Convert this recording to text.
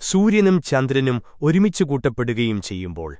സൂര്യനും ചന്ദ്രനും ഒരുമിച്ചു കൂട്ടപ്പെടുകയും ചെയ്യുമ്പോൾ